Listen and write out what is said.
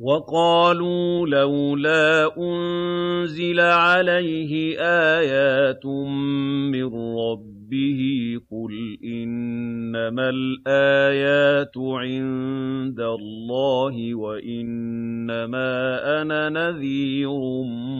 وَقَالُوا لَوْلَا أُنزِلَ عَلَيْهِ آيَاتٌ مِّن رَّبِّهِ ۖ قُلْ إِنَّمَا الْآيَاتُ عِندَ اللَّهِ وَإِنَّمَا أَنَا نَذِيرٌ مُّبِينٌ